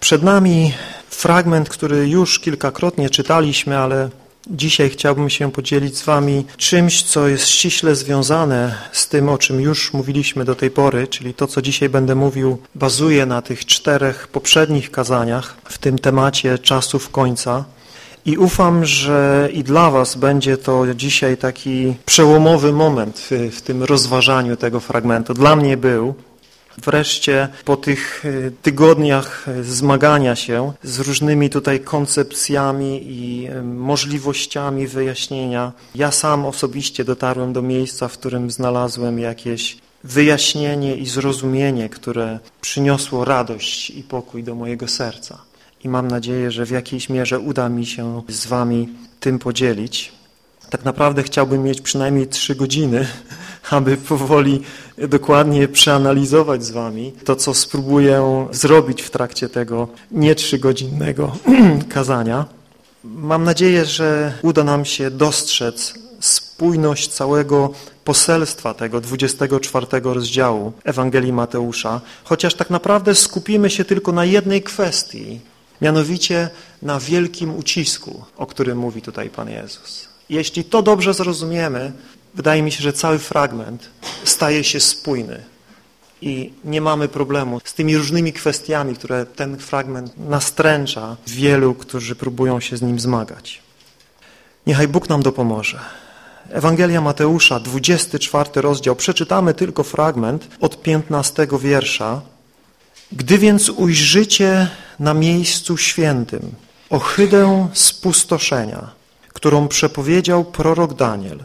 Przed nami fragment, który już kilkakrotnie czytaliśmy, ale dzisiaj chciałbym się podzielić z Wami czymś, co jest ściśle związane z tym, o czym już mówiliśmy do tej pory, czyli to, co dzisiaj będę mówił, bazuje na tych czterech poprzednich kazaniach w tym temacie czasów końca. I ufam, że i dla Was będzie to dzisiaj taki przełomowy moment w, w tym rozważaniu tego fragmentu. Dla mnie był. Wreszcie po tych e, tygodniach e, zmagania się z różnymi tutaj koncepcjami i e, możliwościami wyjaśnienia, ja sam osobiście dotarłem do miejsca, w którym znalazłem jakieś wyjaśnienie i zrozumienie, które przyniosło radość i pokój do mojego serca. I mam nadzieję, że w jakiejś mierze uda mi się z Wami tym podzielić. Tak naprawdę chciałbym mieć przynajmniej trzy godziny, aby powoli dokładnie przeanalizować z Wami to, co spróbuję zrobić w trakcie tego nie trzygodzinnego kazania. Mam nadzieję, że uda nam się dostrzec spójność całego poselstwa tego 24 rozdziału Ewangelii Mateusza, chociaż tak naprawdę skupimy się tylko na jednej kwestii, mianowicie na wielkim ucisku, o którym mówi tutaj Pan Jezus. Jeśli to dobrze zrozumiemy, wydaje mi się, że cały fragment staje się spójny i nie mamy problemu z tymi różnymi kwestiami, które ten fragment nastręcza wielu, którzy próbują się z nim zmagać. Niechaj Bóg nam dopomoże. Ewangelia Mateusza, 24 rozdział, przeczytamy tylko fragment od 15 wiersza. Gdy więc ujrzycie na miejscu świętym ohydę spustoszenia, którą przepowiedział prorok Daniel.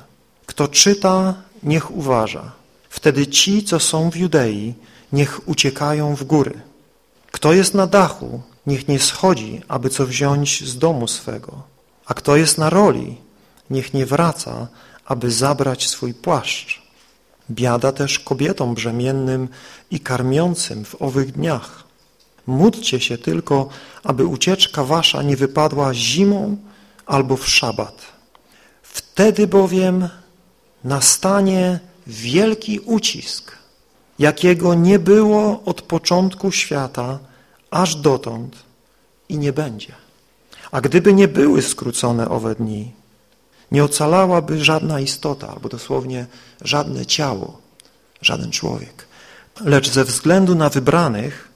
Kto czyta, niech uważa. Wtedy ci, co są w Judei, niech uciekają w góry. Kto jest na dachu, niech nie schodzi, aby co wziąć z domu swego. A kto jest na roli, niech nie wraca, aby zabrać swój płaszcz. Biada też kobietom brzemiennym i karmiącym w owych dniach. Módlcie się tylko, aby ucieczka wasza nie wypadła zimą albo w szabat. Wtedy bowiem nastanie wielki ucisk, jakiego nie było od początku świata aż dotąd i nie będzie. A gdyby nie były skrócone owe dni, nie ocalałaby żadna istota, albo dosłownie żadne ciało, żaden człowiek. Lecz ze względu na wybranych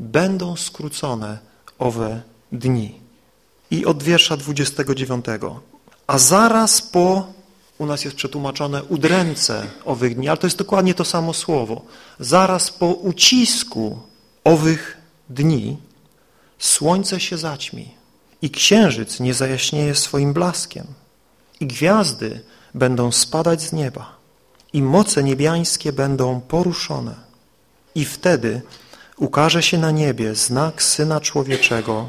będą skrócone owe dni. I od wiersza 29. A zaraz po, u nas jest przetłumaczone udręce owych dni, ale to jest dokładnie to samo słowo. Zaraz po ucisku owych dni słońce się zaćmi i księżyc nie zajaśnieje swoim blaskiem i gwiazdy będą spadać z nieba i moce niebiańskie będą poruszone. I wtedy ukaże się na niebie znak Syna Człowieczego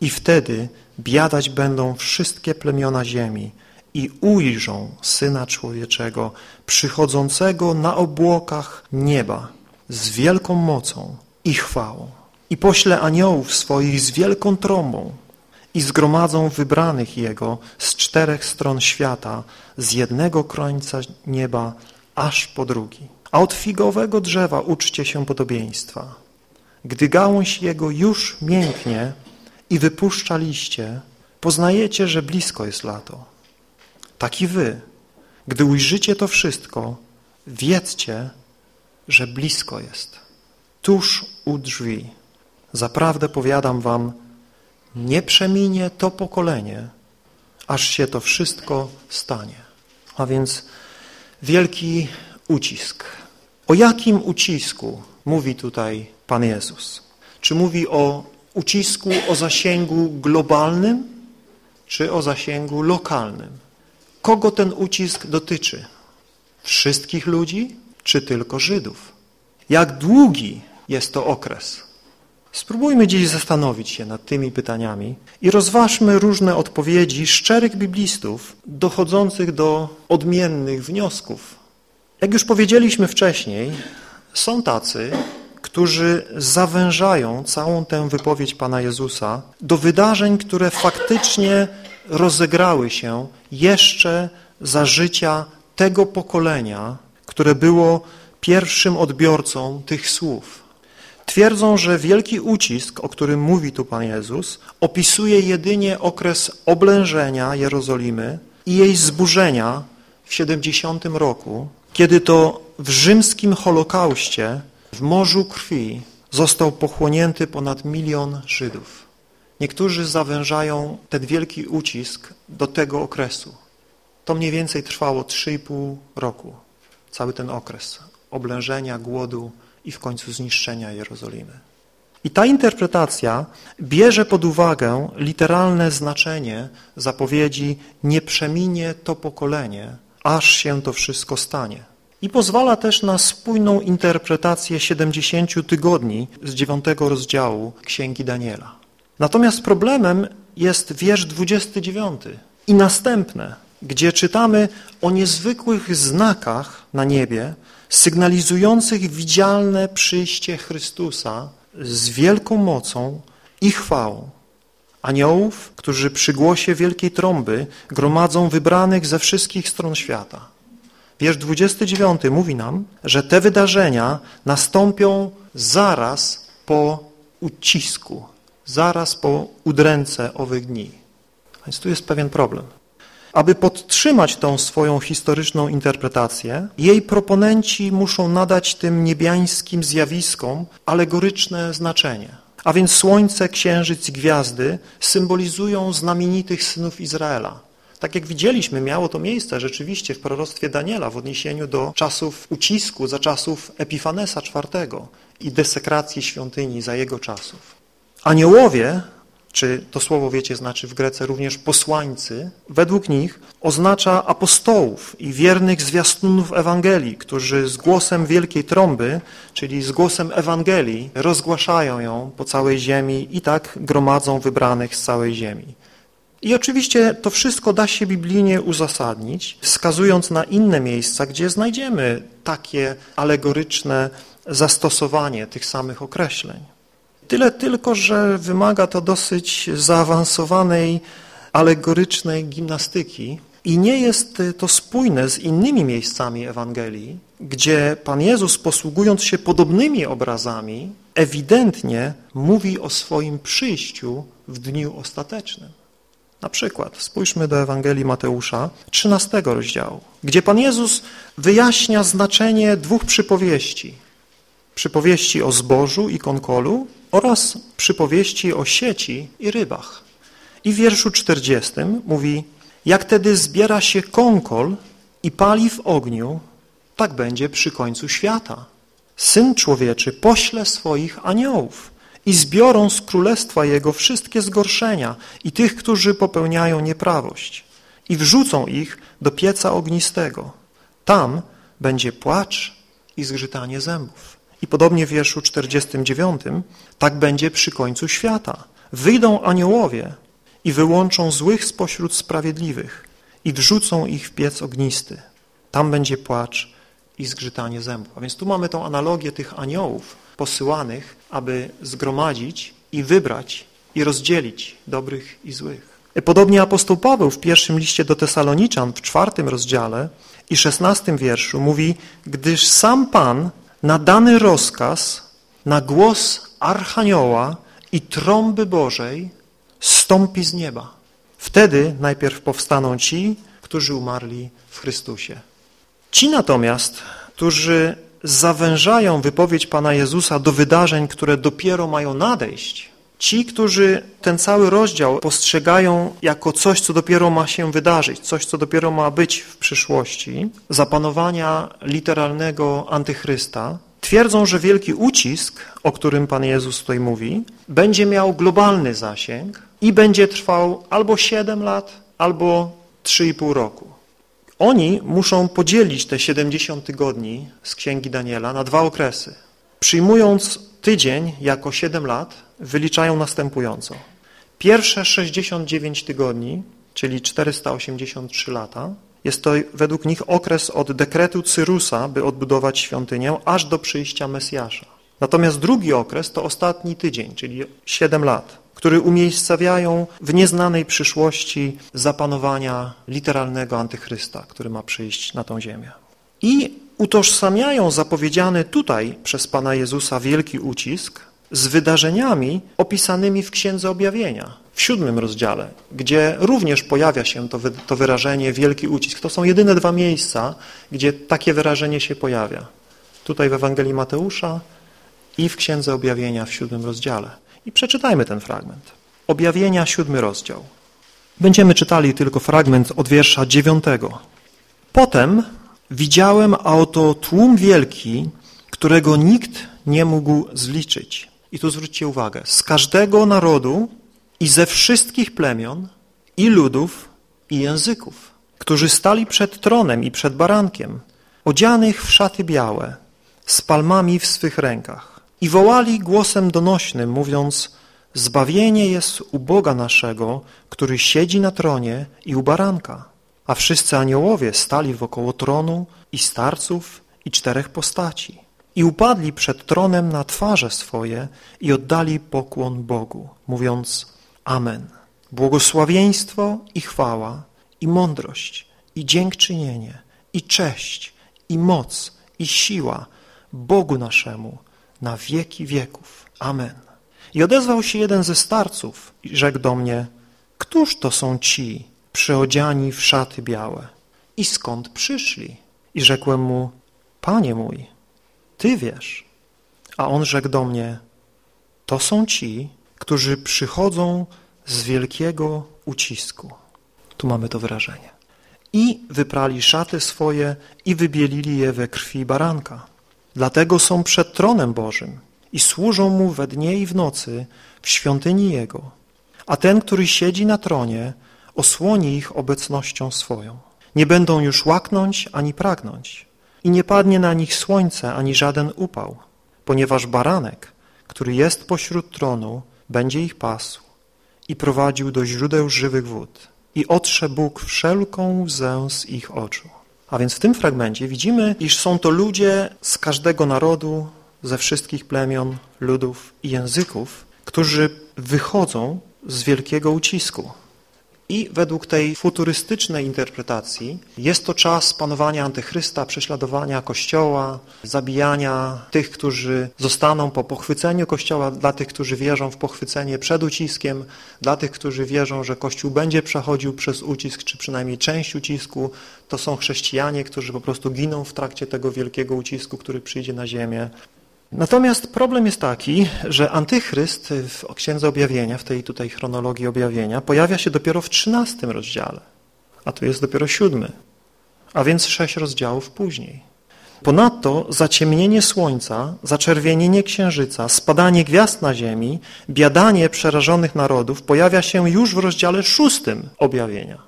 i wtedy biadać będą wszystkie plemiona ziemi i ujrzą Syna Człowieczego przychodzącego na obłokach nieba z wielką mocą i chwałą. I pośle aniołów swoich z wielką trąbą i zgromadzą wybranych Jego z czterech stron świata, z jednego krańca nieba aż po drugi. A od figowego drzewa uczcie się podobieństwa. Gdy gałąź jego już mięknie i wypuszcza liście, poznajecie, że blisko jest lato. Tak i wy, gdy ujrzycie to wszystko, wiedzcie, że blisko jest, tuż u drzwi. Zaprawdę powiadam wam, nie przeminie to pokolenie, aż się to wszystko stanie. A więc wielki ucisk. O jakim ucisku mówi tutaj Pan Jezus? Czy mówi o ucisku o zasięgu globalnym, czy o zasięgu lokalnym? Kogo ten ucisk dotyczy? Wszystkich ludzi, czy tylko Żydów? Jak długi jest to okres? Spróbujmy dziś zastanowić się nad tymi pytaniami i rozważmy różne odpowiedzi szczerych biblistów dochodzących do odmiennych wniosków. Jak już powiedzieliśmy wcześniej, są tacy, którzy zawężają całą tę wypowiedź Pana Jezusa do wydarzeń, które faktycznie rozegrały się jeszcze za życia tego pokolenia, które było pierwszym odbiorcą tych słów. twierdzą, że wielki ucisk, o którym mówi tu Pan Jezus, opisuje jedynie okres oblężenia Jerozolimy i jej zburzenia w 70 roku, kiedy to w rzymskim Holokauście w morzu krwi został pochłonięty ponad milion Żydów. Niektórzy zawężają ten wielki ucisk do tego okresu. To mniej więcej trwało 3,5 roku, cały ten okres oblężenia, głodu i w końcu zniszczenia Jerozolimy. I ta interpretacja bierze pod uwagę literalne znaczenie zapowiedzi nie przeminie to pokolenie, aż się to wszystko stanie. I pozwala też na spójną interpretację 70 tygodni z dziewiątego rozdziału Księgi Daniela. Natomiast problemem jest wiersz 29 i następne, gdzie czytamy o niezwykłych znakach na niebie, sygnalizujących widzialne przyjście Chrystusa z wielką mocą i chwałą. Aniołów, którzy przy głosie wielkiej trąby gromadzą wybranych ze wszystkich stron świata. Wiersz 29 mówi nam, że te wydarzenia nastąpią zaraz po ucisku, zaraz po udręce owych dni. Więc tu jest pewien problem. Aby podtrzymać tą swoją historyczną interpretację, jej proponenci muszą nadać tym niebiańskim zjawiskom alegoryczne znaczenie. A więc słońce, księżyc i gwiazdy symbolizują znamienitych synów Izraela. Tak jak widzieliśmy, miało to miejsce rzeczywiście w proroctwie Daniela w odniesieniu do czasów ucisku za czasów Epifanesa IV i desekracji świątyni za jego czasów. Aniołowie czy to słowo, wiecie, znaczy w Grece również posłańcy, według nich oznacza apostołów i wiernych zwiastunów Ewangelii, którzy z głosem wielkiej trąby, czyli z głosem Ewangelii, rozgłaszają ją po całej ziemi i tak gromadzą wybranych z całej ziemi. I oczywiście to wszystko da się biblijnie uzasadnić, wskazując na inne miejsca, gdzie znajdziemy takie alegoryczne zastosowanie tych samych określeń. Tyle tylko, że wymaga to dosyć zaawansowanej, alegorycznej gimnastyki i nie jest to spójne z innymi miejscami Ewangelii, gdzie Pan Jezus, posługując się podobnymi obrazami, ewidentnie mówi o swoim przyjściu w dniu ostatecznym. Na przykład spójrzmy do Ewangelii Mateusza, 13 rozdziału, gdzie Pan Jezus wyjaśnia znaczenie dwóch przypowieści. Przypowieści o zbożu i konkolu oraz przypowieści o sieci i rybach. I w wierszu 40 mówi, jak tedy zbiera się konkol i pali w ogniu, tak będzie przy końcu świata. Syn człowieczy pośle swoich aniołów i zbiorą z królestwa Jego wszystkie zgorszenia i tych, którzy popełniają nieprawość i wrzucą ich do pieca ognistego. Tam będzie płacz i zgrzytanie zębów. I podobnie w wierszu 49, tak będzie przy końcu świata. Wyjdą aniołowie i wyłączą złych spośród sprawiedliwych i wrzucą ich w piec ognisty. Tam będzie płacz i zgrzytanie zębów. A więc tu mamy tą analogię tych aniołów posyłanych, aby zgromadzić i wybrać i rozdzielić dobrych i złych. Podobnie apostoł Paweł w pierwszym liście do Tesaloniczan w czwartym rozdziale i szesnastym wierszu mówi, gdyż sam Pan na dany rozkaz, na głos Archanioła i trąby Bożej stąpi z nieba. Wtedy najpierw powstaną ci, którzy umarli w Chrystusie. Ci natomiast, którzy zawężają wypowiedź Pana Jezusa do wydarzeń, które dopiero mają nadejść, ci, którzy ten cały rozdział postrzegają jako coś, co dopiero ma się wydarzyć, coś, co dopiero ma być w przyszłości, zapanowania literalnego antychrysta, twierdzą, że wielki ucisk, o którym Pan Jezus tutaj mówi, będzie miał globalny zasięg i będzie trwał albo 7 lat, albo 3,5 roku. Oni muszą podzielić te 70 tygodni z Księgi Daniela na dwa okresy. Przyjmując tydzień jako 7 lat, wyliczają następująco. Pierwsze 69 tygodni, czyli 483 lata, jest to według nich okres od dekretu Cyrusa, by odbudować świątynię, aż do przyjścia Mesjasza. Natomiast drugi okres to ostatni tydzień, czyli 7 lat, który umiejscawiają w nieznanej przyszłości zapanowania literalnego antychrysta, który ma przyjść na tą ziemię. I utożsamiają zapowiedziany tutaj przez Pana Jezusa wielki ucisk z wydarzeniami opisanymi w Księdze Objawienia, w siódmym rozdziale, gdzie również pojawia się to, to wyrażenie wielki ucisk. To są jedyne dwa miejsca, gdzie takie wyrażenie się pojawia. Tutaj w Ewangelii Mateusza i w Księdze Objawienia w siódmym rozdziale. I przeczytajmy ten fragment. Objawienia, siódmy rozdział. Będziemy czytali tylko fragment od wiersza dziewiątego. Potem widziałem, a oto tłum wielki, którego nikt nie mógł zliczyć. I tu zwróćcie uwagę, z każdego narodu i ze wszystkich plemion i ludów i języków, którzy stali przed tronem i przed barankiem, odzianych w szaty białe, z palmami w swych rękach i wołali głosem donośnym, mówiąc Zbawienie jest u Boga naszego, który siedzi na tronie i u baranka. A wszyscy aniołowie stali wokoło tronu i starców i czterech postaci. I upadli przed tronem na twarze swoje i oddali pokłon Bogu, mówiąc Amen. Błogosławieństwo i chwała, i mądrość, i dziękczynienie, i cześć, i moc, i siła Bogu naszemu na wieki wieków. Amen. I odezwał się jeden ze starców i rzekł do mnie, któż to są ci przyodziani w szaty białe i skąd przyszli? I rzekłem mu, panie mój, ty wiesz. A on rzekł do mnie, to są ci, którzy przychodzą z wielkiego ucisku. Tu mamy to wyrażenie. I wyprali szaty swoje i wybielili je we krwi baranka. Dlatego są przed tronem Bożym i służą Mu we dnie i w nocy w świątyni Jego. A ten, który siedzi na tronie, osłoni ich obecnością swoją. Nie będą już łaknąć ani pragnąć i nie padnie na nich słońce ani żaden upał, ponieważ baranek, który jest pośród tronu, będzie ich pasł i prowadził do źródeł żywych wód i otrze Bóg wszelką łzę z ich oczu. A więc w tym fragmencie widzimy, iż są to ludzie z każdego narodu, ze wszystkich plemion, ludów i języków, którzy wychodzą z wielkiego ucisku. I według tej futurystycznej interpretacji jest to czas panowania antychrysta, prześladowania Kościoła, zabijania tych, którzy zostaną po pochwyceniu Kościoła, dla tych, którzy wierzą w pochwycenie przed uciskiem, dla tych, którzy wierzą, że Kościół będzie przechodził przez ucisk, czy przynajmniej część ucisku. To są chrześcijanie, którzy po prostu giną w trakcie tego wielkiego ucisku, który przyjdzie na ziemię. Natomiast problem jest taki, że antychryst w Księdze Objawienia, w tej tutaj chronologii objawienia, pojawia się dopiero w trzynastym rozdziale, a tu jest dopiero siódmy, a więc sześć rozdziałów później. Ponadto zaciemnienie słońca, zaczerwienienie księżyca, spadanie gwiazd na ziemi, biadanie przerażonych narodów pojawia się już w rozdziale szóstym objawienia.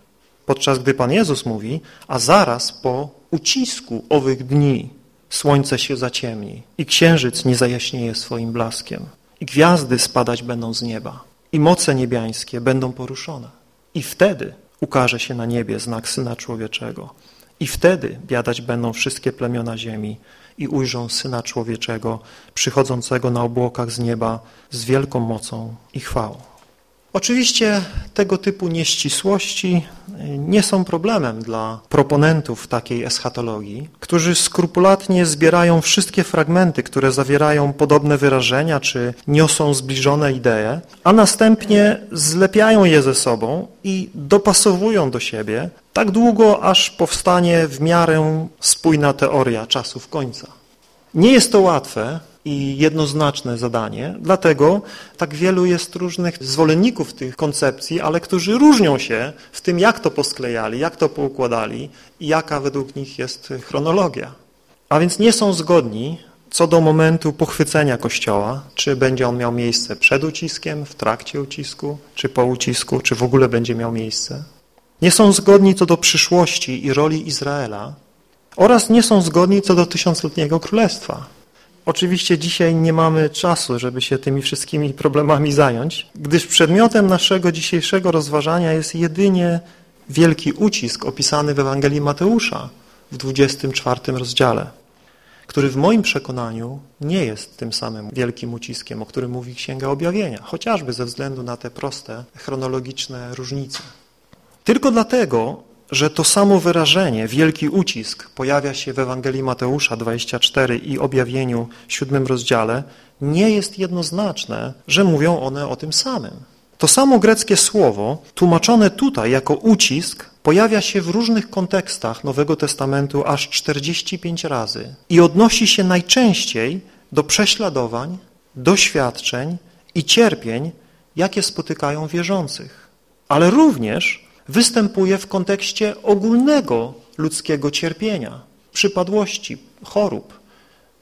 Podczas gdy Pan Jezus mówi, a zaraz po ucisku owych dni słońce się zaciemni i księżyc nie zajaśnieje swoim blaskiem i gwiazdy spadać będą z nieba i moce niebiańskie będą poruszone. I wtedy ukaże się na niebie znak Syna Człowieczego. I wtedy biadać będą wszystkie plemiona ziemi i ujrzą Syna Człowieczego przychodzącego na obłokach z nieba z wielką mocą i chwałą. Oczywiście tego typu nieścisłości nie są problemem dla proponentów takiej eschatologii, którzy skrupulatnie zbierają wszystkie fragmenty, które zawierają podobne wyrażenia czy niosą zbliżone idee, a następnie zlepiają je ze sobą i dopasowują do siebie tak długo, aż powstanie w miarę spójna teoria czasów końca. Nie jest to łatwe, i jednoznaczne zadanie, dlatego tak wielu jest różnych zwolenników tych koncepcji, ale którzy różnią się w tym, jak to posklejali, jak to poukładali i jaka według nich jest chronologia. A więc nie są zgodni co do momentu pochwycenia Kościoła, czy będzie on miał miejsce przed uciskiem, w trakcie ucisku, czy po ucisku, czy w ogóle będzie miał miejsce. Nie są zgodni co do przyszłości i roli Izraela oraz nie są zgodni co do tysiącletniego królestwa. Oczywiście dzisiaj nie mamy czasu, żeby się tymi wszystkimi problemami zająć, gdyż przedmiotem naszego dzisiejszego rozważania jest jedynie wielki ucisk opisany w Ewangelii Mateusza w 24 rozdziale, który w moim przekonaniu nie jest tym samym wielkim uciskiem, o którym mówi Księga Objawienia, chociażby ze względu na te proste, chronologiczne różnice. Tylko dlatego że to samo wyrażenie, wielki ucisk, pojawia się w Ewangelii Mateusza 24 i objawieniu w siódmym rozdziale, nie jest jednoznaczne, że mówią one o tym samym. To samo greckie słowo, tłumaczone tutaj jako ucisk, pojawia się w różnych kontekstach Nowego Testamentu aż 45 razy i odnosi się najczęściej do prześladowań, doświadczeń i cierpień, jakie spotykają wierzących. Ale również występuje w kontekście ogólnego ludzkiego cierpienia, przypadłości, chorób,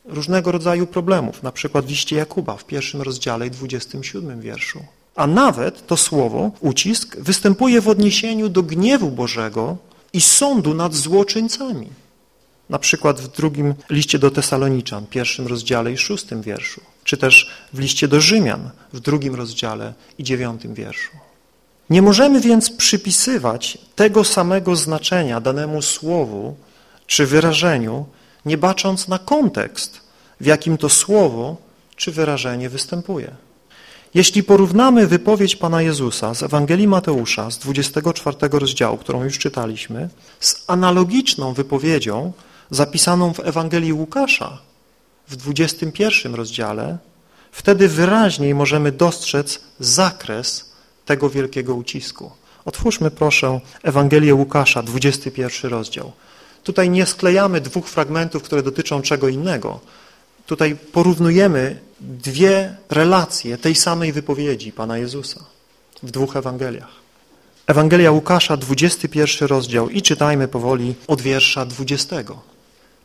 różnego rodzaju problemów, na przykład w liście Jakuba w pierwszym rozdziale i 27 wierszu. A nawet to słowo, ucisk, występuje w odniesieniu do gniewu Bożego i sądu nad złoczyńcami. Na przykład w drugim liście do Tesaloniczan, pierwszym rozdziale i szóstym wierszu, czy też w liście do Rzymian, w drugim rozdziale i dziewiątym wierszu. Nie możemy więc przypisywać tego samego znaczenia danemu słowu czy wyrażeniu, nie bacząc na kontekst, w jakim to słowo czy wyrażenie występuje. Jeśli porównamy wypowiedź Pana Jezusa z Ewangelii Mateusza z 24 rozdziału, którą już czytaliśmy, z analogiczną wypowiedzią zapisaną w Ewangelii Łukasza w 21 rozdziale, wtedy wyraźniej możemy dostrzec zakres tego wielkiego ucisku. Otwórzmy proszę Ewangelię Łukasza, 21 rozdział. Tutaj nie sklejamy dwóch fragmentów, które dotyczą czego innego. Tutaj porównujemy dwie relacje tej samej wypowiedzi Pana Jezusa w dwóch Ewangeliach. Ewangelia Łukasza, 21 rozdział i czytajmy powoli od wiersza 20.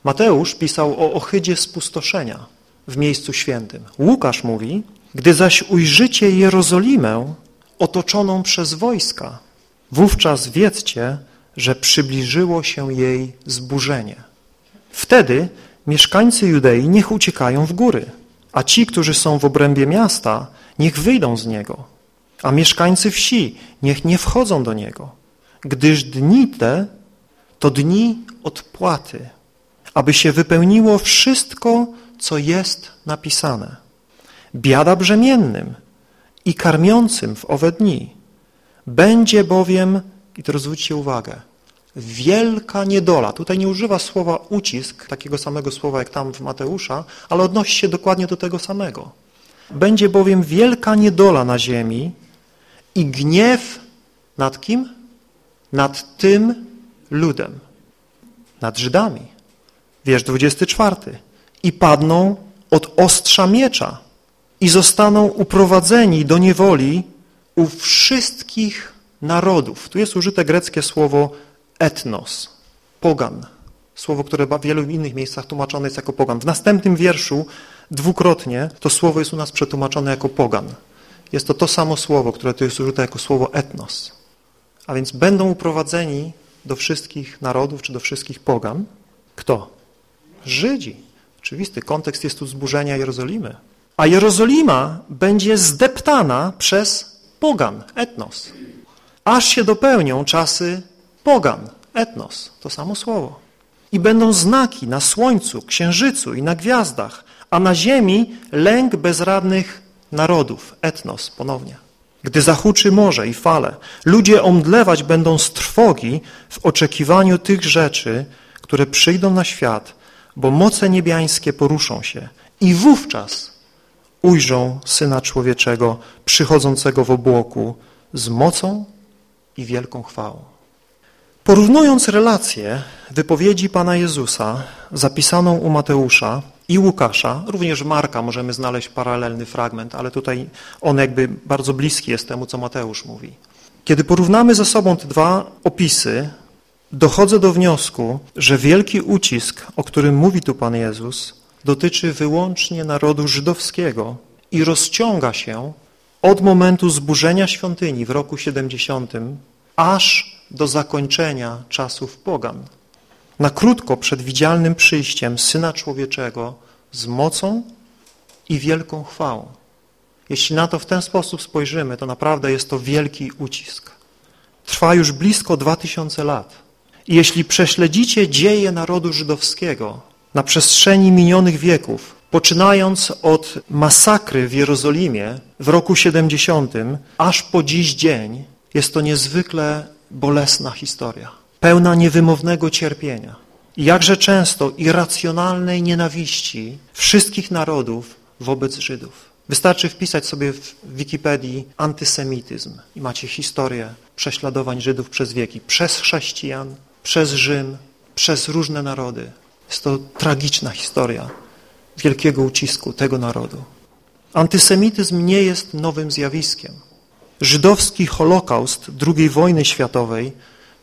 Mateusz pisał o ohydzie spustoszenia w miejscu świętym. Łukasz mówi, gdy zaś ujrzycie Jerozolimę otoczoną przez wojska, wówczas wiedzcie, że przybliżyło się jej zburzenie. Wtedy mieszkańcy Judei niech uciekają w góry, a ci, którzy są w obrębie miasta, niech wyjdą z niego, a mieszkańcy wsi niech nie wchodzą do niego, gdyż dni te to dni odpłaty, aby się wypełniło wszystko, co jest napisane. Biada brzemiennym i karmiącym w owe dni. Będzie bowiem, i to zwróćcie uwagę, wielka niedola. Tutaj nie używa słowa ucisk, takiego samego słowa jak tam w Mateusza, ale odnosi się dokładnie do tego samego. Będzie bowiem wielka niedola na ziemi i gniew nad kim? Nad tym ludem, nad Żydami. Wiersz 24. I padną od ostrza miecza i zostaną uprowadzeni do niewoli u wszystkich narodów. Tu jest użyte greckie słowo etnos, pogan. Słowo, które w wielu innych miejscach tłumaczone jest jako pogan. W następnym wierszu dwukrotnie to słowo jest u nas przetłumaczone jako pogan. Jest to to samo słowo, które tu jest użyte jako słowo etnos. A więc będą uprowadzeni do wszystkich narodów, czy do wszystkich pogan. Kto? Żydzi. Oczywisty kontekst jest tu zburzenia Jerozolimy. A Jerozolima będzie zdeptana przez pogan, etnos. Aż się dopełnią czasy pogan, etnos, to samo słowo. I będą znaki na słońcu, księżycu i na gwiazdach, a na ziemi lęk bezradnych narodów, etnos ponownie. Gdy zahuczy morze i fale, ludzie omdlewać będą z trwogi w oczekiwaniu tych rzeczy, które przyjdą na świat, bo moce niebiańskie poruszą się i wówczas ujrzą Syna Człowieczego przychodzącego w obłoku z mocą i wielką chwałą. Porównując relację wypowiedzi Pana Jezusa zapisaną u Mateusza i Łukasza, również Marka możemy znaleźć paralelny fragment, ale tutaj on jakby bardzo bliski jest temu, co Mateusz mówi. Kiedy porównamy ze sobą te dwa opisy, dochodzę do wniosku, że wielki ucisk, o którym mówi tu Pan Jezus, dotyczy wyłącznie narodu żydowskiego i rozciąga się od momentu zburzenia świątyni w roku 70 aż do zakończenia czasów pogan. Na krótko przed widzialnym przyjściem Syna Człowieczego z mocą i wielką chwałą. Jeśli na to w ten sposób spojrzymy, to naprawdę jest to wielki ucisk. Trwa już blisko dwa tysiące lat. I jeśli prześledzicie dzieje narodu żydowskiego na przestrzeni minionych wieków, poczynając od masakry w Jerozolimie w roku 70, aż po dziś dzień, jest to niezwykle bolesna historia. pełna niewymownego cierpienia i jakże często irracjonalnej nienawiści wszystkich narodów wobec Żydów. Wystarczy wpisać sobie w Wikipedii antysemityzm i macie historię prześladowań Żydów przez wieki, przez chrześcijan, przez Rzym, przez różne narody. Jest to tragiczna historia wielkiego ucisku tego narodu. Antysemityzm nie jest nowym zjawiskiem. Żydowski Holokaust II wojny światowej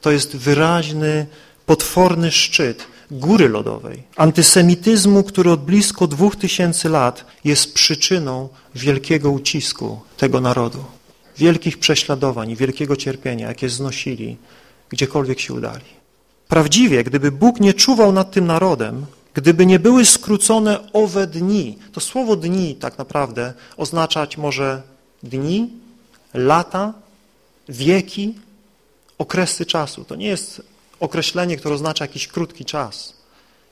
to jest wyraźny, potworny szczyt góry lodowej, antysemityzmu, który od blisko dwóch tysięcy lat jest przyczyną wielkiego ucisku tego narodu, wielkich prześladowań i wielkiego cierpienia, jakie znosili, gdziekolwiek się udali. Prawdziwie, gdyby Bóg nie czuwał nad tym narodem, gdyby nie były skrócone owe dni, to słowo dni tak naprawdę oznaczać może dni, lata, wieki, okresy czasu. To nie jest określenie, które oznacza jakiś krótki czas.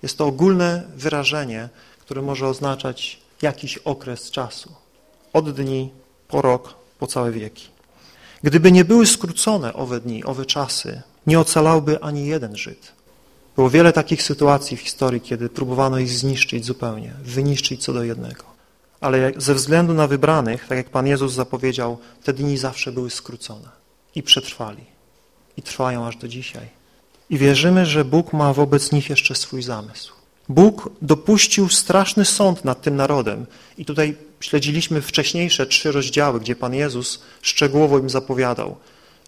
Jest to ogólne wyrażenie, które może oznaczać jakiś okres czasu. Od dni, po rok, po całe wieki. Gdyby nie były skrócone owe dni, owe czasy, nie ocalałby ani jeden Żyd. Było wiele takich sytuacji w historii, kiedy próbowano ich zniszczyć zupełnie, wyniszczyć co do jednego. Ale ze względu na wybranych, tak jak Pan Jezus zapowiedział, te dni zawsze były skrócone i przetrwali. I trwają aż do dzisiaj. I wierzymy, że Bóg ma wobec nich jeszcze swój zamysł. Bóg dopuścił straszny sąd nad tym narodem. I tutaj śledziliśmy wcześniejsze trzy rozdziały, gdzie Pan Jezus szczegółowo im zapowiadał,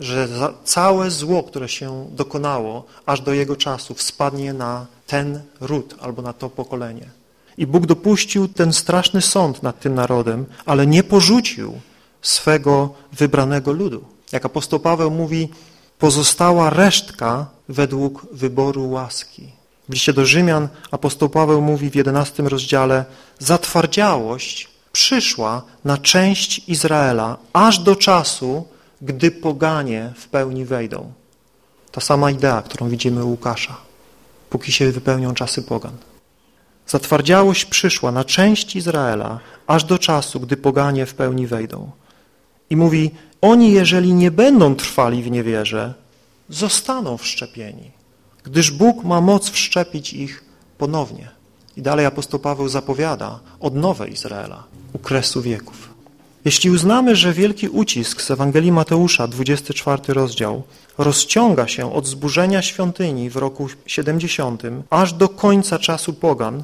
że całe zło, które się dokonało aż do Jego czasu, spadnie na ten ród albo na to pokolenie. I Bóg dopuścił ten straszny sąd nad tym narodem, ale nie porzucił swego wybranego ludu. Jak apostoł Paweł mówi, pozostała resztka według wyboru łaski. W liście do Rzymian apostoł Paweł mówi w jedenastym rozdziale zatwardziałość przyszła na część Izraela aż do czasu, gdy poganie w pełni wejdą. Ta sama idea, którą widzimy u Łukasza, póki się wypełnią czasy pogan. Zatwardziałość przyszła na część Izraela aż do czasu, gdy poganie w pełni wejdą. I mówi, oni jeżeli nie będą trwali w niewierze, zostaną wszczepieni, gdyż Bóg ma moc wszczepić ich ponownie. I dalej apostoł Paweł zapowiada odnowę Izraela u kresu wieków. Jeśli uznamy, że wielki ucisk z Ewangelii Mateusza, 24 rozdział, rozciąga się od zburzenia świątyni w roku 70 aż do końca czasu pogan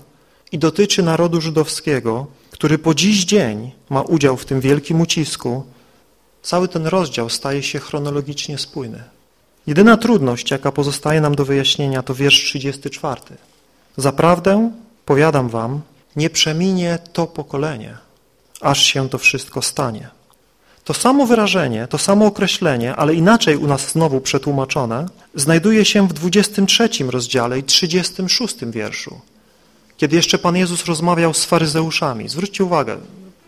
i dotyczy narodu żydowskiego, który po dziś dzień ma udział w tym wielkim ucisku, cały ten rozdział staje się chronologicznie spójny. Jedyna trudność, jaka pozostaje nam do wyjaśnienia, to wiersz 34. Zaprawdę, powiadam wam, nie przeminie to pokolenie, aż się to wszystko stanie. To samo wyrażenie, to samo określenie, ale inaczej u nas znowu przetłumaczone, znajduje się w 23 rozdziale i 36 wierszu, kiedy jeszcze Pan Jezus rozmawiał z faryzeuszami. Zwróćcie uwagę,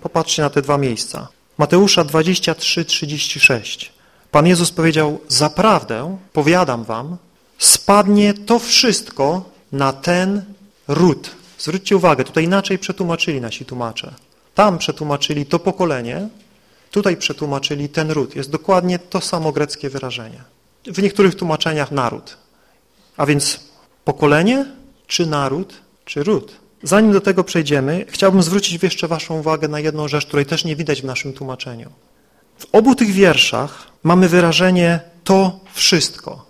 popatrzcie na te dwa miejsca. Mateusza 23, 36. Pan Jezus powiedział, zaprawdę, powiadam wam, spadnie to wszystko na ten ród. Zwróćcie uwagę, tutaj inaczej przetłumaczyli nasi tłumacze. Tam przetłumaczyli to pokolenie, tutaj przetłumaczyli ten ród. Jest dokładnie to samo greckie wyrażenie. W niektórych tłumaczeniach naród. A więc pokolenie, czy naród, czy ród. Zanim do tego przejdziemy, chciałbym zwrócić jeszcze Waszą uwagę na jedną rzecz, której też nie widać w naszym tłumaczeniu. W obu tych wierszach mamy wyrażenie to wszystko.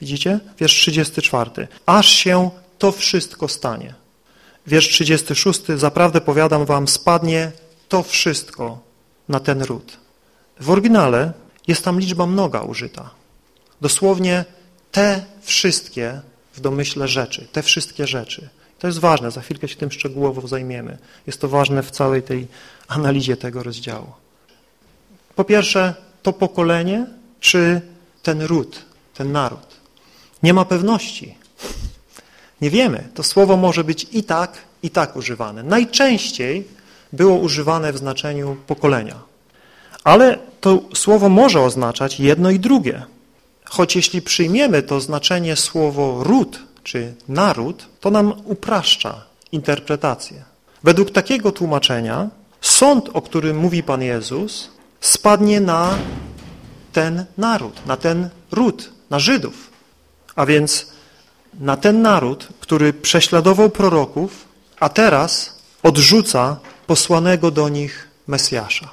Widzicie? Wiersz 34. Aż się to wszystko stanie. Wiersz 36. Zaprawdę powiadam wam, spadnie to wszystko na ten ród. W oryginale jest tam liczba mnoga użyta. Dosłownie te wszystkie w domyśle rzeczy, te wszystkie rzeczy. To jest ważne, za chwilkę się tym szczegółowo zajmiemy. Jest to ważne w całej tej analizie tego rozdziału. Po pierwsze, to pokolenie, czy ten ród, ten naród. Nie ma pewności. Nie wiemy. To słowo może być i tak, i tak używane. Najczęściej było używane w znaczeniu pokolenia. Ale to słowo może oznaczać jedno i drugie. Choć jeśli przyjmiemy to znaczenie słowo ród, czy naród, to nam upraszcza interpretację. Według takiego tłumaczenia sąd, o którym mówi Pan Jezus, spadnie na ten naród, na ten ród, na Żydów. A więc na ten naród, który prześladował proroków, a teraz odrzuca posłanego do nich Mesjasza.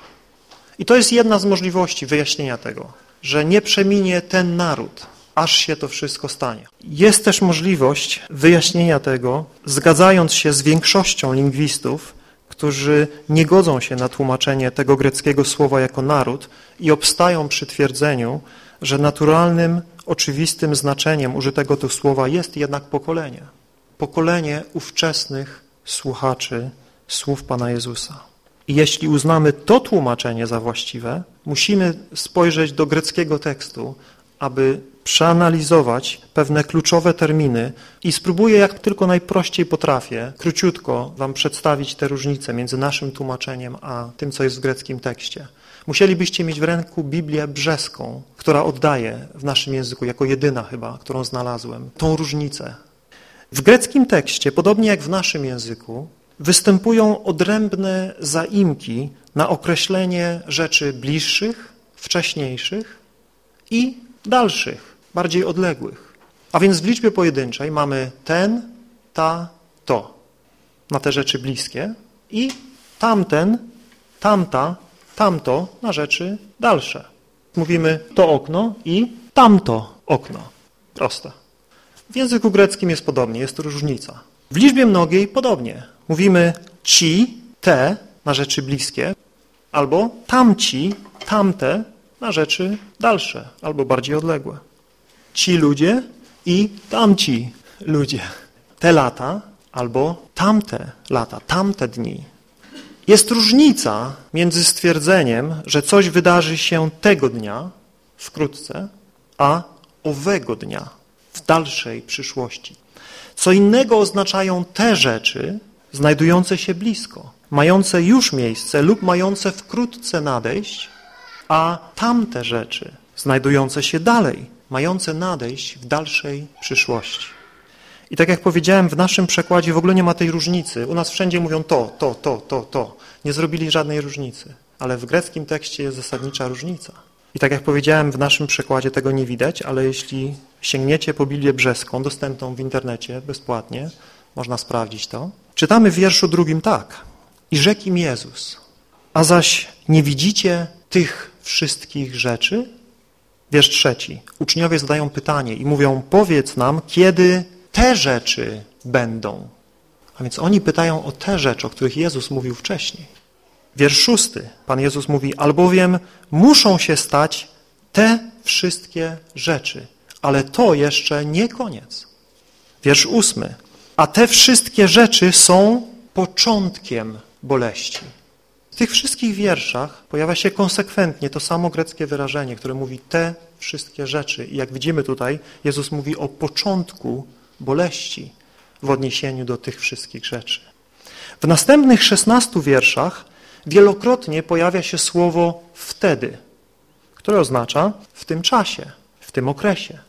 I to jest jedna z możliwości wyjaśnienia tego, że nie przeminie ten naród, aż się to wszystko stanie. Jest też możliwość wyjaśnienia tego, zgadzając się z większością lingwistów, którzy nie godzą się na tłumaczenie tego greckiego słowa jako naród i obstają przy twierdzeniu, że naturalnym, oczywistym znaczeniem użytego tu słowa jest jednak pokolenie. Pokolenie ówczesnych słuchaczy słów Pana Jezusa. I jeśli uznamy to tłumaczenie za właściwe, musimy spojrzeć do greckiego tekstu, aby przeanalizować pewne kluczowe terminy i spróbuję, jak tylko najprościej potrafię, króciutko Wam przedstawić te różnice między naszym tłumaczeniem a tym, co jest w greckim tekście. Musielibyście mieć w ręku Biblię brzeską, która oddaje w naszym języku, jako jedyna chyba, którą znalazłem, tą różnicę. W greckim tekście, podobnie jak w naszym języku, występują odrębne zaimki na określenie rzeczy bliższych, wcześniejszych i dalszych, bardziej odległych. A więc w liczbie pojedynczej mamy ten, ta, to na te rzeczy bliskie i tamten, tamta, tamto na rzeczy dalsze. Mówimy to okno i tamto okno. Proste. W języku greckim jest podobnie, jest różnica. W liczbie mnogiej podobnie. Mówimy ci, te na rzeczy bliskie, albo tamci, tamte na rzeczy dalsze albo bardziej odległe. Ci ludzie i tamci ludzie. Te lata albo tamte lata, tamte dni. Jest różnica między stwierdzeniem, że coś wydarzy się tego dnia, wkrótce, a owego dnia, w dalszej przyszłości. Co innego oznaczają te rzeczy, znajdujące się blisko, mające już miejsce lub mające wkrótce nadejść, a tamte rzeczy znajdujące się dalej, mające nadejść w dalszej przyszłości. I tak jak powiedziałem, w naszym przekładzie w ogóle nie ma tej różnicy. U nas wszędzie mówią to, to, to, to, to. Nie zrobili żadnej różnicy. Ale w greckim tekście jest zasadnicza różnica. I tak jak powiedziałem, w naszym przekładzie tego nie widać, ale jeśli sięgniecie po Biblię Brzeską, dostępną w internecie bezpłatnie, można sprawdzić to, czytamy w wierszu drugim tak. I rzekł im Jezus, a zaś nie widzicie tych wszystkich rzeczy? Wiersz trzeci. Uczniowie zadają pytanie i mówią, powiedz nam, kiedy te rzeczy będą. A więc oni pytają o te rzeczy, o których Jezus mówił wcześniej. Wiersz szósty. Pan Jezus mówi, albowiem muszą się stać te wszystkie rzeczy, ale to jeszcze nie koniec. Wiersz ósmy. A te wszystkie rzeczy są początkiem boleści. W tych wszystkich wierszach pojawia się konsekwentnie to samo greckie wyrażenie, które mówi te wszystkie rzeczy. I jak widzimy tutaj, Jezus mówi o początku boleści w odniesieniu do tych wszystkich rzeczy. W następnych szesnastu wierszach wielokrotnie pojawia się słowo wtedy, które oznacza w tym czasie, w tym okresie,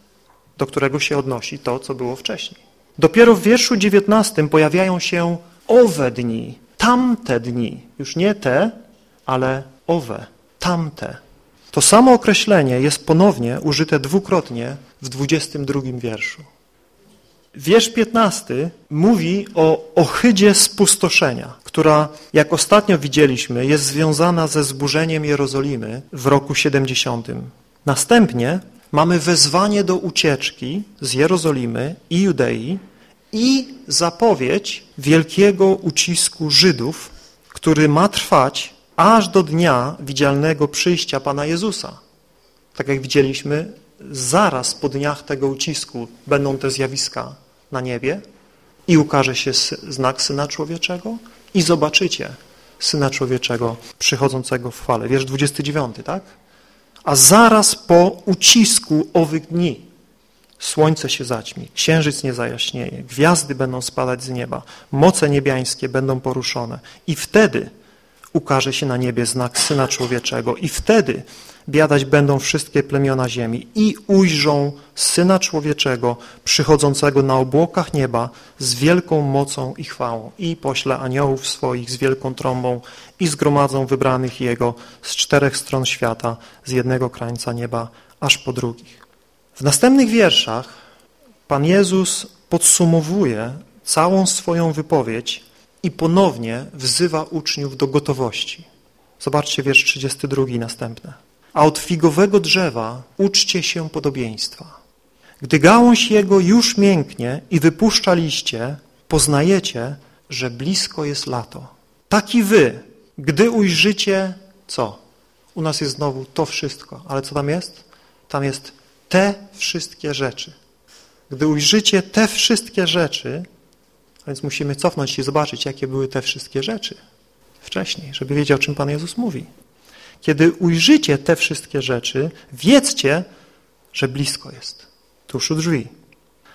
do którego się odnosi to, co było wcześniej. Dopiero w wierszu dziewiętnastym pojawiają się owe dni, tamte dni, już nie te, ale owe, tamte. To samo określenie jest ponownie użyte dwukrotnie w 22 wierszu. Wiersz 15 mówi o ohydzie spustoszenia, która, jak ostatnio widzieliśmy, jest związana ze zburzeniem Jerozolimy w roku 70. Następnie mamy wezwanie do ucieczki z Jerozolimy i Judei i zapowiedź wielkiego ucisku Żydów, który ma trwać aż do dnia widzialnego przyjścia Pana Jezusa. Tak jak widzieliśmy, zaraz po dniach tego ucisku będą te zjawiska na niebie i ukaże się znak Syna Człowieczego i zobaczycie Syna Człowieczego przychodzącego w chwale. Wiersz 29, tak? A zaraz po ucisku owych dni Słońce się zaćmi, księżyc nie zajaśnieje, gwiazdy będą spadać z nieba, moce niebiańskie będą poruszone i wtedy ukaże się na niebie znak Syna Człowieczego i wtedy biadać będą wszystkie plemiona ziemi i ujrzą Syna Człowieczego przychodzącego na obłokach nieba z wielką mocą i chwałą i pośle aniołów swoich z wielką trąbą i zgromadzą wybranych Jego z czterech stron świata, z jednego krańca nieba aż po drugich. W następnych wierszach Pan Jezus podsumowuje całą swoją wypowiedź i ponownie wzywa uczniów do gotowości. Zobaczcie wiersz 32 następne. A od figowego drzewa uczcie się podobieństwa. Gdy gałąź jego już mięknie i wypuszcza liście, poznajecie, że blisko jest lato. Tak i wy, gdy ujrzycie, co? U nas jest znowu to wszystko, ale co tam jest? Tam jest te wszystkie rzeczy. Gdy ujrzycie te wszystkie rzeczy, więc musimy cofnąć się i zobaczyć, jakie były te wszystkie rzeczy wcześniej, żeby wiedzieć, o czym Pan Jezus mówi. Kiedy ujrzycie te wszystkie rzeczy, wiedzcie, że blisko jest, tuż u drzwi.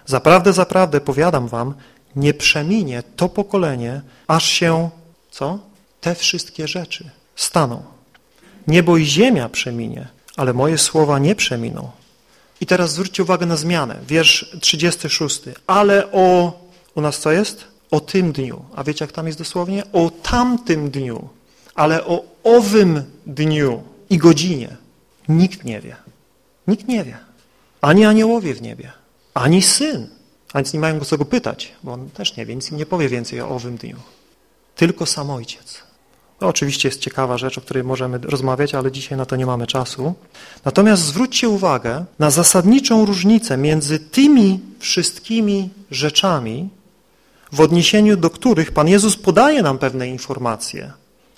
Zaprawdę, zaprawdę, powiadam wam, nie przeminie to pokolenie, aż się, co? Te wszystkie rzeczy staną. Niebo i ziemia przeminie, ale moje słowa nie przeminą. I teraz zwróćcie uwagę na zmianę. Wiersz 36. Ale o, u nas co jest? O tym dniu. A wiecie jak tam jest dosłownie? O tamtym dniu. Ale o owym dniu i godzinie nikt nie wie. Nikt nie wie. Ani aniołowie w niebie, ani syn. A więc nie mają go co go pytać, bo on też nie wie, nic im nie powie więcej o owym dniu. Tylko sam ojciec. To oczywiście jest ciekawa rzecz, o której możemy rozmawiać, ale dzisiaj na to nie mamy czasu. Natomiast zwróćcie uwagę na zasadniczą różnicę między tymi wszystkimi rzeczami, w odniesieniu do których Pan Jezus podaje nam pewne informacje,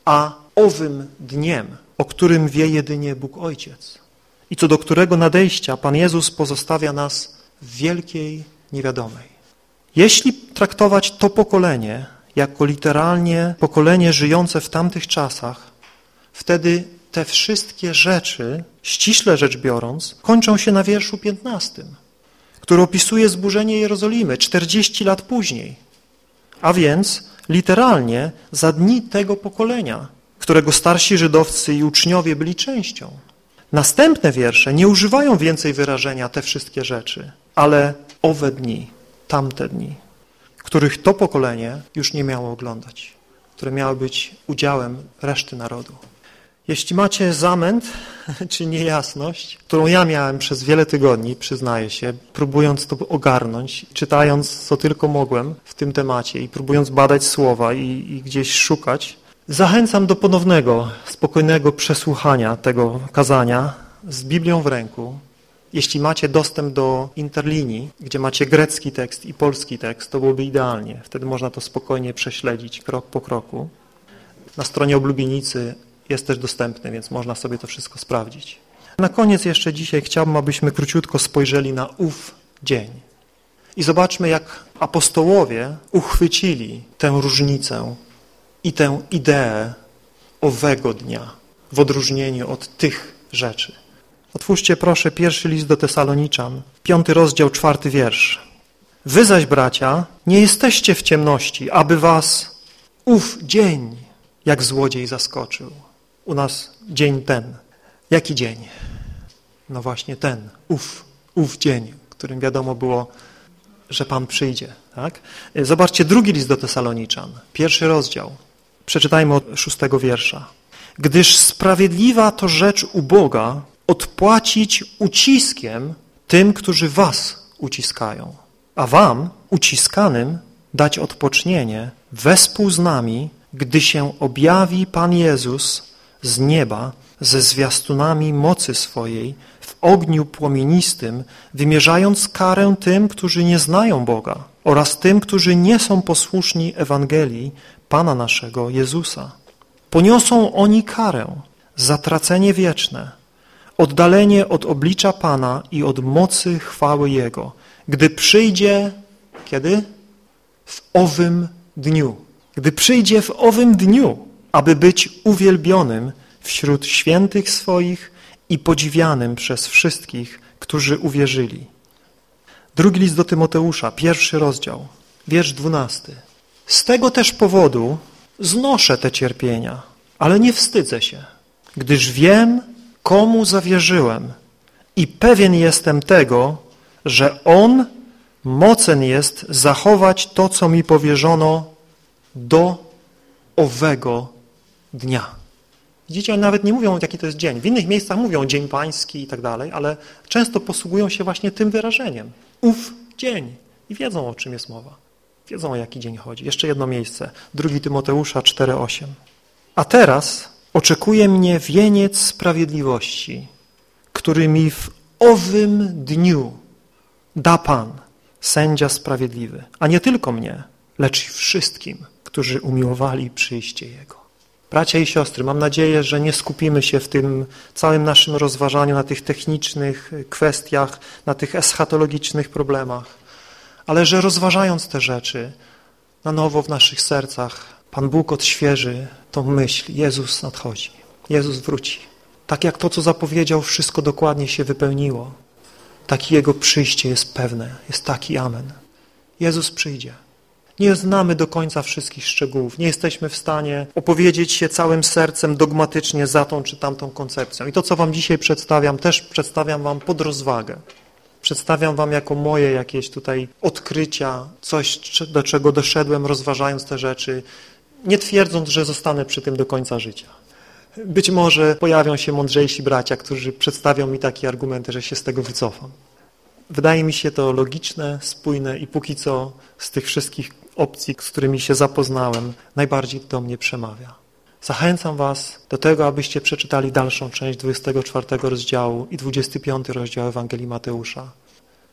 a owym dniem, o którym wie jedynie Bóg Ojciec i co do którego nadejścia Pan Jezus pozostawia nas w wielkiej niewiadomej. Jeśli traktować to pokolenie jako literalnie pokolenie żyjące w tamtych czasach, wtedy te wszystkie rzeczy, ściśle rzecz biorąc, kończą się na wierszu 15, który opisuje zburzenie Jerozolimy 40 lat później, a więc literalnie za dni tego pokolenia, którego starsi żydowscy i uczniowie byli częścią. Następne wiersze nie używają więcej wyrażenia te wszystkie rzeczy, ale owe dni, tamte dni których to pokolenie już nie miało oglądać, które miały być udziałem reszty narodu. Jeśli macie zamęt czy niejasność, którą ja miałem przez wiele tygodni, przyznaję się, próbując to ogarnąć, czytając co tylko mogłem w tym temacie i próbując badać słowa i, i gdzieś szukać, zachęcam do ponownego, spokojnego przesłuchania tego kazania z Biblią w ręku, jeśli macie dostęp do interlinii, gdzie macie grecki tekst i polski tekst, to byłoby idealnie. Wtedy można to spokojnie prześledzić krok po kroku. Na stronie oblubienicy jest też dostępny, więc można sobie to wszystko sprawdzić. Na koniec jeszcze dzisiaj chciałbym, abyśmy króciutko spojrzeli na ów dzień. I zobaczmy, jak apostołowie uchwycili tę różnicę i tę ideę owego dnia w odróżnieniu od tych rzeczy. Otwórzcie proszę pierwszy list do Tesaloniczan, piąty rozdział, czwarty wiersz. Wy zaś, bracia, nie jesteście w ciemności, aby was ów dzień jak złodziej zaskoczył. U nas dzień ten. Jaki dzień? No właśnie ten, ów, ów dzień, którym wiadomo było, że Pan przyjdzie. Tak? Zobaczcie drugi list do Tesaloniczan, pierwszy rozdział. Przeczytajmy od szóstego wiersza. Gdyż sprawiedliwa to rzecz u Boga, odpłacić uciskiem tym, którzy was uciskają, a wam, uciskanym, dać odpocznienie wespół z nami, gdy się objawi Pan Jezus z nieba ze zwiastunami mocy swojej w ogniu płomienistym, wymierzając karę tym, którzy nie znają Boga oraz tym, którzy nie są posłuszni Ewangelii Pana naszego Jezusa. Poniosą oni karę, zatracenie wieczne, oddalenie od oblicza Pana i od mocy chwały Jego, gdy przyjdzie, kiedy? W owym dniu. Gdy przyjdzie w owym dniu, aby być uwielbionym wśród świętych swoich i podziwianym przez wszystkich, którzy uwierzyli. Drugi list do Tymoteusza, pierwszy rozdział, wiersz dwunasty. Z tego też powodu znoszę te cierpienia, ale nie wstydzę się, gdyż wiem, komu zawierzyłem i pewien jestem tego, że On mocen jest zachować to, co mi powierzono do owego dnia. Widzicie, oni nawet nie mówią, jaki to jest dzień. W innych miejscach mówią dzień pański i tak dalej, ale często posługują się właśnie tym wyrażeniem. Ów dzień i wiedzą, o czym jest mowa. Wiedzą, o jaki dzień chodzi. Jeszcze jedno miejsce. 2 Tymoteusza 4,8. A teraz oczekuje mnie wieniec sprawiedliwości, który mi w owym dniu da Pan, sędzia sprawiedliwy, a nie tylko mnie, lecz i wszystkim, którzy umiłowali przyjście Jego. Bracia i siostry, mam nadzieję, że nie skupimy się w tym całym naszym rozważaniu na tych technicznych kwestiach, na tych eschatologicznych problemach, ale że rozważając te rzeczy na nowo w naszych sercach, Pan Bóg odświeży tą myśl, Jezus nadchodzi, Jezus wróci. Tak jak to, co zapowiedział, wszystko dokładnie się wypełniło. Tak Jego przyjście jest pewne, jest taki amen. Jezus przyjdzie. Nie znamy do końca wszystkich szczegółów. Nie jesteśmy w stanie opowiedzieć się całym sercem dogmatycznie za tą czy tamtą koncepcją. I to, co wam dzisiaj przedstawiam, też przedstawiam wam pod rozwagę. Przedstawiam wam jako moje jakieś tutaj odkrycia, coś, do czego doszedłem rozważając te rzeczy, nie twierdząc, że zostanę przy tym do końca życia. Być może pojawią się mądrzejsi bracia, którzy przedstawią mi takie argumenty, że się z tego wycofam. Wydaje mi się to logiczne, spójne i póki co z tych wszystkich opcji, z którymi się zapoznałem, najbardziej do mnie przemawia. Zachęcam Was do tego, abyście przeczytali dalszą część 24 rozdziału i 25 rozdział Ewangelii Mateusza.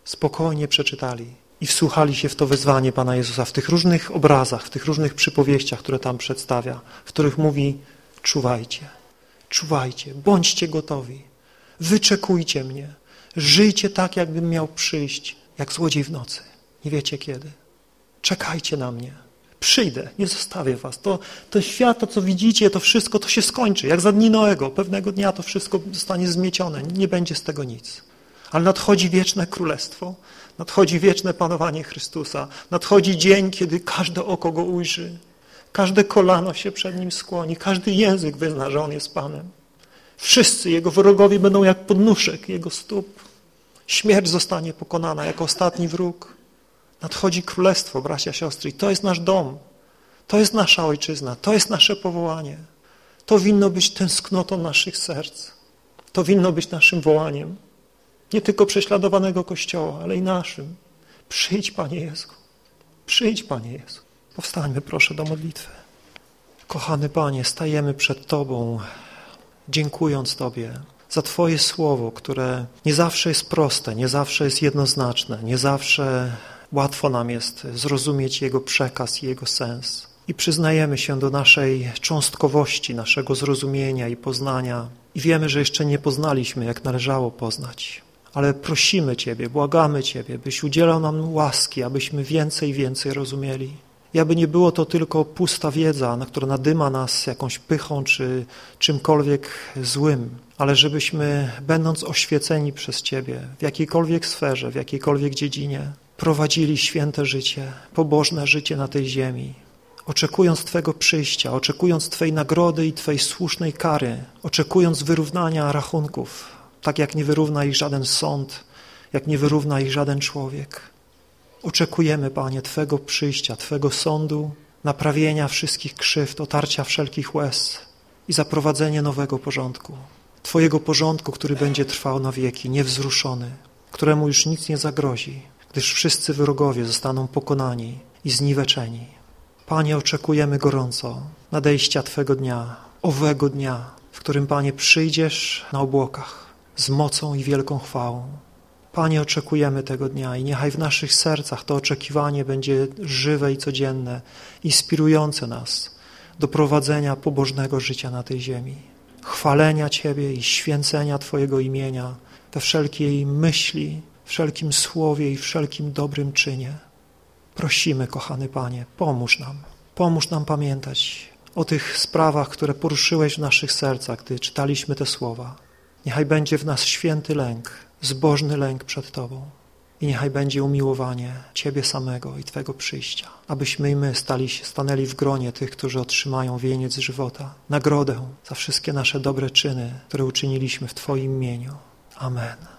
Spokojnie przeczytali i wsłuchali się w to wezwanie Pana Jezusa, w tych różnych obrazach, w tych różnych przypowieściach, które tam przedstawia, w których mówi czuwajcie, czuwajcie, bądźcie gotowi, wyczekujcie mnie, żyjcie tak, jakbym miał przyjść, jak złodziej w nocy. Nie wiecie kiedy. Czekajcie na mnie. Przyjdę, nie zostawię was. To, to świat, to co widzicie, to wszystko, to się skończy. Jak za dni Noego. Pewnego dnia to wszystko zostanie zmiecione. Nie będzie z tego nic. Ale nadchodzi wieczne królestwo. Nadchodzi wieczne panowanie Chrystusa. Nadchodzi dzień, kiedy każde oko Go ujrzy. Każde kolano się przed Nim skłoni. Każdy język wyzna, że On jest Panem. Wszyscy Jego wrogowie będą jak podnóżek Jego stóp. Śmierć zostanie pokonana jako ostatni wróg. Nadchodzi królestwo, bracia, siostry, i to jest nasz dom. To jest nasza ojczyzna, to jest nasze powołanie. To winno być tęsknotą naszych serc. To winno być naszym wołaniem. Nie tylko prześladowanego Kościoła, ale i naszym. Przyjdź, Panie Jezu. Przyjdź, Panie Jezu. Powstańmy, proszę, do modlitwy. Kochany Panie, stajemy przed Tobą, dziękując Tobie za Twoje słowo, które nie zawsze jest proste, nie zawsze jest jednoznaczne, nie zawsze Łatwo nam jest zrozumieć Jego przekaz i Jego sens. I przyznajemy się do naszej cząstkowości, naszego zrozumienia i poznania. I wiemy, że jeszcze nie poznaliśmy, jak należało poznać. Ale prosimy Ciebie, błagamy Ciebie, byś udzielał nam łaski, abyśmy więcej i więcej rozumieli. I aby nie było to tylko pusta wiedza, na która nadyma nas jakąś pychą czy czymkolwiek złym, ale żebyśmy, będąc oświeceni przez Ciebie w jakiejkolwiek sferze, w jakiejkolwiek dziedzinie, prowadzili święte życie, pobożne życie na tej ziemi, oczekując Twego przyjścia, oczekując Twej nagrody i Twej słusznej kary, oczekując wyrównania rachunków, tak jak nie wyrówna ich żaden sąd, jak nie wyrówna ich żaden człowiek. Oczekujemy, Panie, Twego przyjścia, Twego sądu, naprawienia wszystkich krzywd, otarcia wszelkich łez i zaprowadzenie nowego porządku. Twojego porządku, który będzie trwał na wieki, niewzruszony, któremu już nic nie zagrozi, gdyż wszyscy wrogowie zostaną pokonani i zniweczeni. Panie, oczekujemy gorąco nadejścia Twego dnia, owego dnia, w którym, Panie, przyjdziesz na obłokach z mocą i wielką chwałą. Panie, oczekujemy tego dnia i niechaj w naszych sercach to oczekiwanie będzie żywe i codzienne, inspirujące nas do prowadzenia pobożnego życia na tej ziemi, chwalenia Ciebie i święcenia Twojego imienia we wszelkiej myśli, wszelkim słowie i wszelkim dobrym czynie. Prosimy, kochany Panie, pomóż nam. Pomóż nam pamiętać o tych sprawach, które poruszyłeś w naszych sercach, gdy czytaliśmy te słowa. Niechaj będzie w nas święty lęk, zbożny lęk przed Tobą. I niechaj będzie umiłowanie Ciebie samego i Twego przyjścia, abyśmy i my stali stanęli w gronie tych, którzy otrzymają wieniec żywota, nagrodę za wszystkie nasze dobre czyny, które uczyniliśmy w Twoim imieniu. Amen.